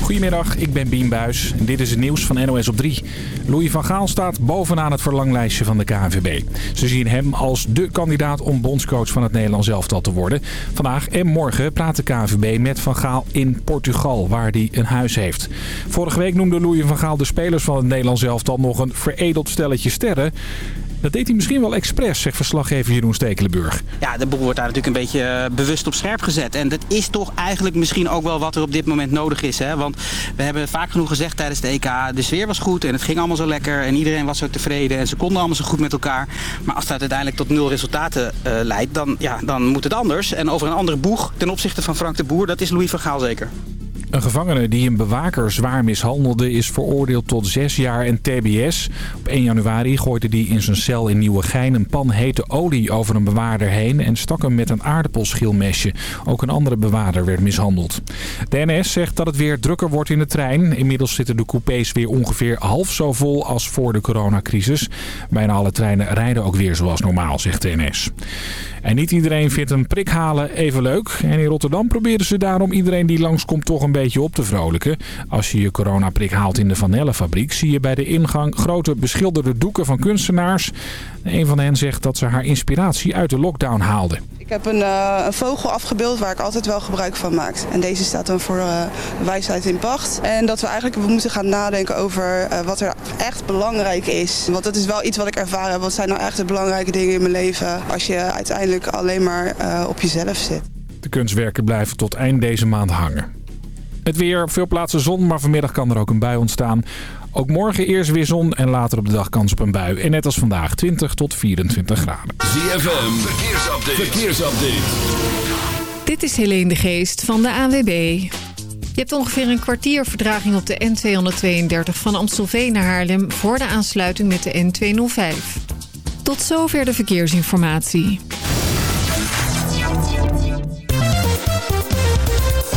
Goedemiddag, ik ben Bien Buis en dit is het nieuws van NOS op 3. Louis van Gaal staat bovenaan het verlanglijstje van de KNVB. Ze zien hem als de kandidaat om bondscoach van het Nederlands elftal te worden. Vandaag en morgen praat de KNVB met Van Gaal in Portugal, waar hij een huis heeft. Vorige week noemde Louis van Gaal de spelers van het Nederlands elftal nog een veredeld stelletje sterren. Dat deed hij misschien wel expres, zegt verslaggever Jeroen Stekelenburg. Ja, de boel wordt daar natuurlijk een beetje eh, bewust op scherp gezet. En dat is toch eigenlijk misschien ook wel wat er op dit moment nodig is. Hè? Want we hebben vaak genoeg gezegd tijdens de EK, de sfeer was goed en het ging allemaal zo lekker. En iedereen was zo tevreden en ze konden allemaal zo goed met elkaar. Maar als dat uiteindelijk tot nul resultaten uh, leidt, dan, ja, dan moet het anders. En over een andere boeg ten opzichte van Frank de Boer, dat is Louis van Gaal zeker. Een gevangene die een bewaker zwaar mishandelde is veroordeeld tot zes jaar en tbs. Op 1 januari gooide hij in zijn cel in Nieuwegein een pan hete olie over een bewaarder heen... en stak hem met een aardappelschilmesje. Ook een andere bewaarder werd mishandeld. De NS zegt dat het weer drukker wordt in de trein. Inmiddels zitten de coupés weer ongeveer half zo vol als voor de coronacrisis. Bijna alle treinen rijden ook weer zoals normaal, zegt de NS. En niet iedereen vindt een prik halen even leuk. En in Rotterdam proberen ze daarom iedereen die langskomt toch een beetje op te vrolijken. Als je je coronaprik haalt in de Vanellenfabriek... zie je bij de ingang grote beschilderde doeken van kunstenaars. Een van hen zegt dat ze haar inspiratie uit de lockdown haalde. Ik heb een, uh, een, vogel afgebeeld waar ik altijd wel gebruik van maak. En deze staat dan voor uh, wijsheid in pacht. En dat we eigenlijk moeten gaan nadenken over uh, wat er echt belangrijk is. Want dat is wel iets wat ik ervaren heb. Wat zijn nou echt de belangrijke dingen in mijn leven als je uiteindelijk alleen maar op jezelf zit. De kunstwerken blijven tot eind deze maand hangen. Het weer, op veel plaatsen zon, maar vanmiddag kan er ook een bui ontstaan. Ook morgen eerst weer zon en later op de dag kans op een bui. En net als vandaag 20 tot 24 graden. ZFM, verkeersupdate. verkeersupdate. Dit is Helene de Geest van de ANWB. Je hebt ongeveer een kwartier verdraging op de N232 van Amstelveen naar Haarlem... voor de aansluiting met de N205. Tot zover de verkeersinformatie.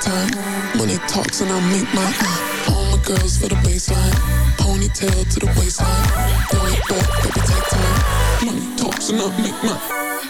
Time. Money talks and I make mine. All my girls for the baseline. Ponytail to the waistline. It back, baby, take time. Money talks and I make mine.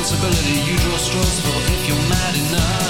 Responsibility you draw straws for if you're mad enough.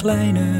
kleine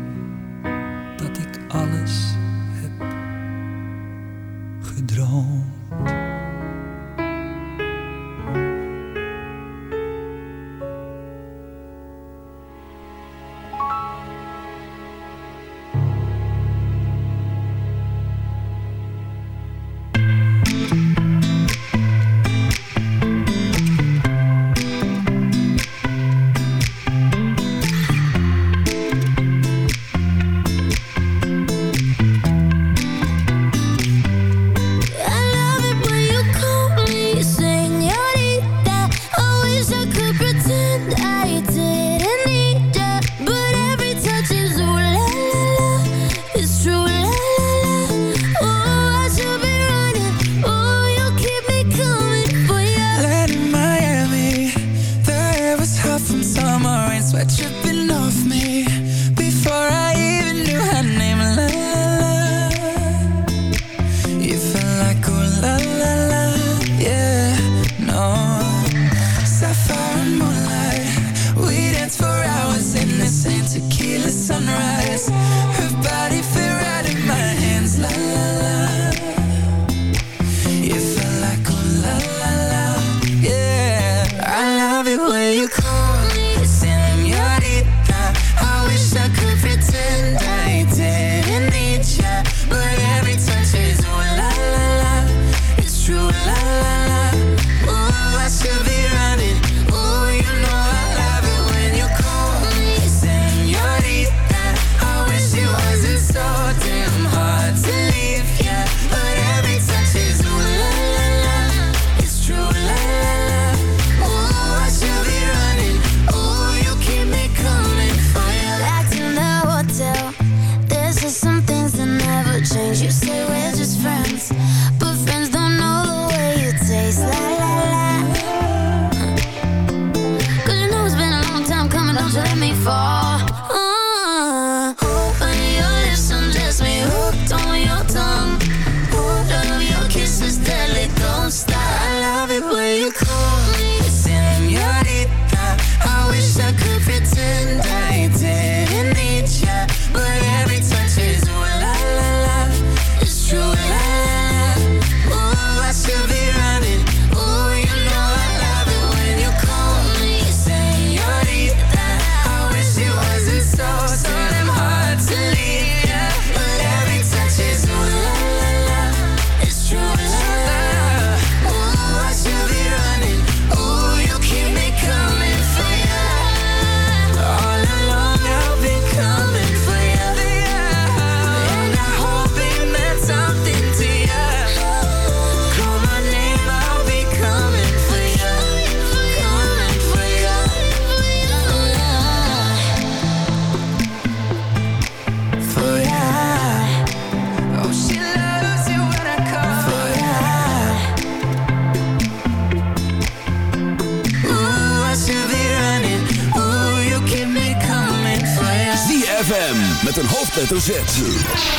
De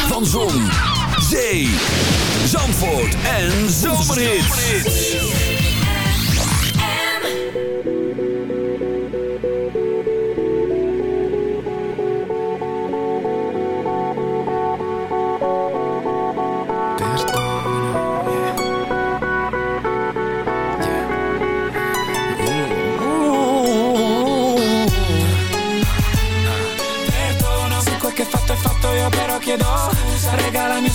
Van Zon, Zee, Zandvoort en zomerhit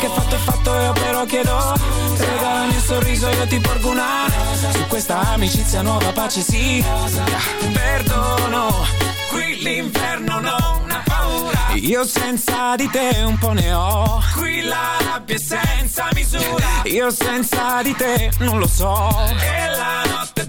che fatto è fatto io però chiedo. Scusa Regalami un sorriso io ti porgo una. Su questa amicizia nuova pace sì. Perdono Qui l'inferno non ha paura. Io senza di te un po' ne ho. Qui la rabbia è senza misura. Io senza di te non lo so. E la notte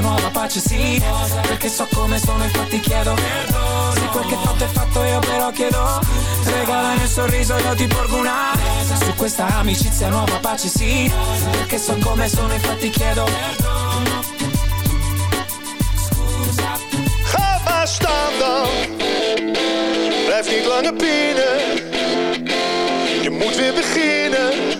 amicizia nuova pace sì Perché so come sono infatti chiedo Perdono Se quel che fatto è fatto io però chiedo Regalami un sorriso io ti porgo una Su questa amicizia nuova pace sì Perché so come sono infatti chiedo Perdono Ga maar dan. Blijf niet langer pinnen. Je moet weer beginnen.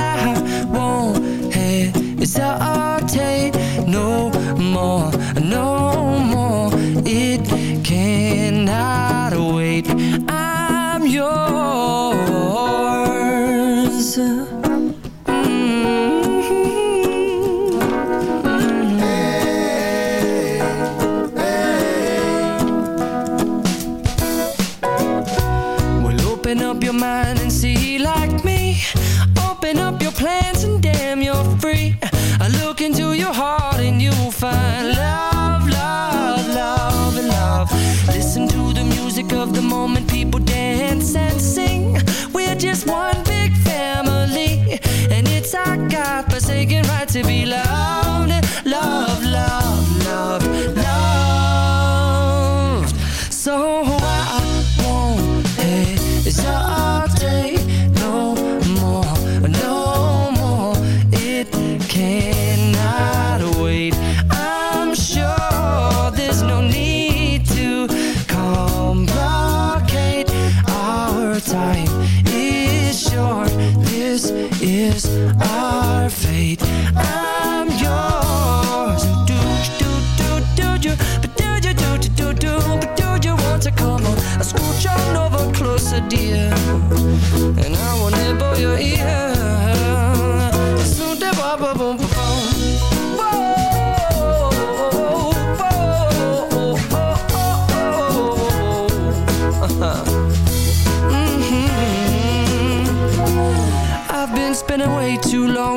to be loved,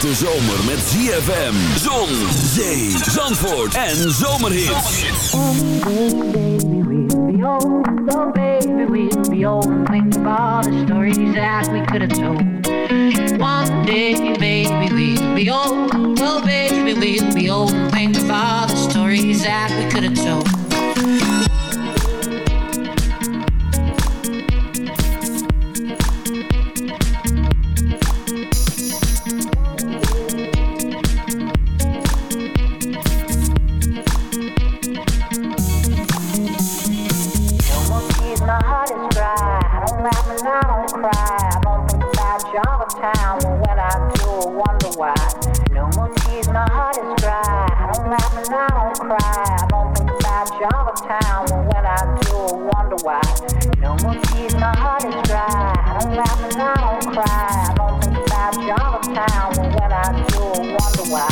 Een hete zomer met ZFM, zon, zee, zandvoort en zomerhits. be old, oh baby, we'll be old think of all the stories that we could have told. One day, baby, we'll be old, oh baby, we'll be old think of all the stories that we could have told. The time. But when I do, I wonder why. No more tears, my heart is dry. I don't laugh and I don't cry. I don't think about you all the time. But when I do, I wonder why.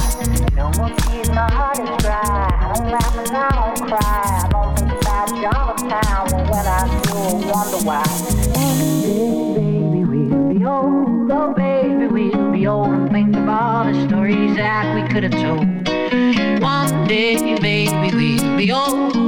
No more tears, my heart is dry. I don't laugh and I don't cry. I don't think about you all the time. But when I do, I wonder why. Baby, we'll be old. Oh, baby, we'll be old and think of all the stories that we could have told. One day, baby, we'll be old.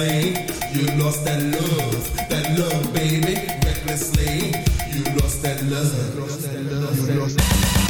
Recklessly, you lost that love, that love, baby. Recklessly, you lost that love. You Lost that love. You lost Standing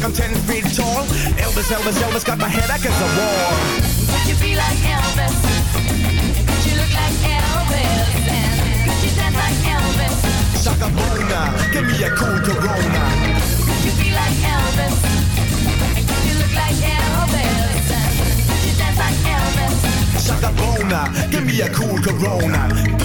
Like I'm 10 feet tall? Elvis, Elvis, Elvis got my head against the wall. Could you be like Elvis? And could you look like Elvis? And could you dance like Elvis? Shaka Bona, give me a cool Corona. Could you be like Elvis? And could you look like Elvis? And could you dance like Elvis? Shaka Bona, give me a cool Corona.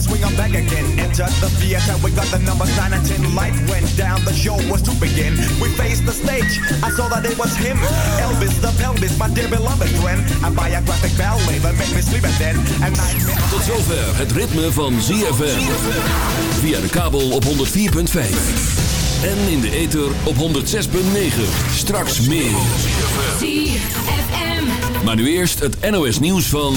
Swing on back again. Entered the theater, we got the numbers 9 and 10. Light went down, the show was to begin. We faced the stage, I saw that it was him. Elvis the pelvis, my dear beloved friend. A biographic ballet that made me sleep at then. And nightmare. Tot zover het ritme van ZFM. Via de kabel op 104.5. En in de ether op 106.9. Straks meer. ZFM. Maar nu eerst het NOS nieuws van...